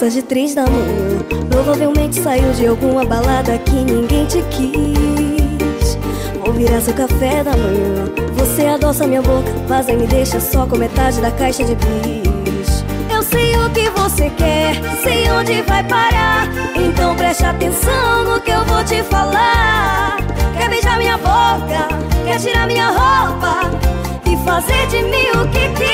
Mensagem três da manhã. Provavelmente saiu de alguma balada que ninguém te quis. Vou virar seu café da manhã. Você adoça minha boca Mas me deixa só com metade da caixa de bis. Eu sei o que você quer Sei onde vai parar. Então preste atenção no que eu vou te falar. Quer beijar minha boca Quer tirar minha roupa E fazer de mim o que quiser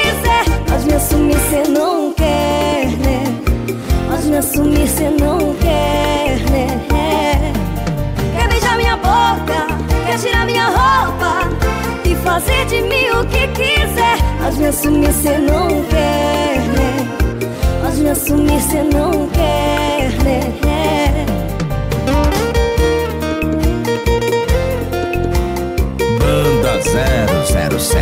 fazer de mim o que quiser Mas me assumir cê não quer, né? Mas me assumir cê não quer, né? Banda 007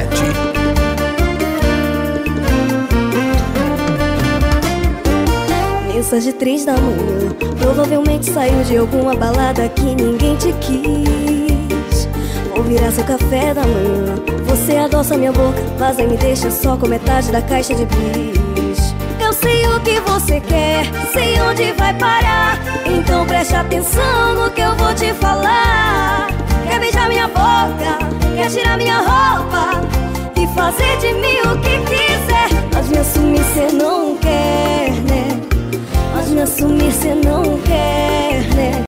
Mensagem três da manhã Provavelmente saiu de alguma balada que ninguém te quis Virar seu café da manhã. Você adoça minha boca Mas aí me deixa só com metade da caixa de bis. Eu sei o que você quer Sei onde vai parar. Então preste atenção no que eu vou te falar. Quer beijar minha boca Quer tirar minha roupa E fazer de mim o que quiser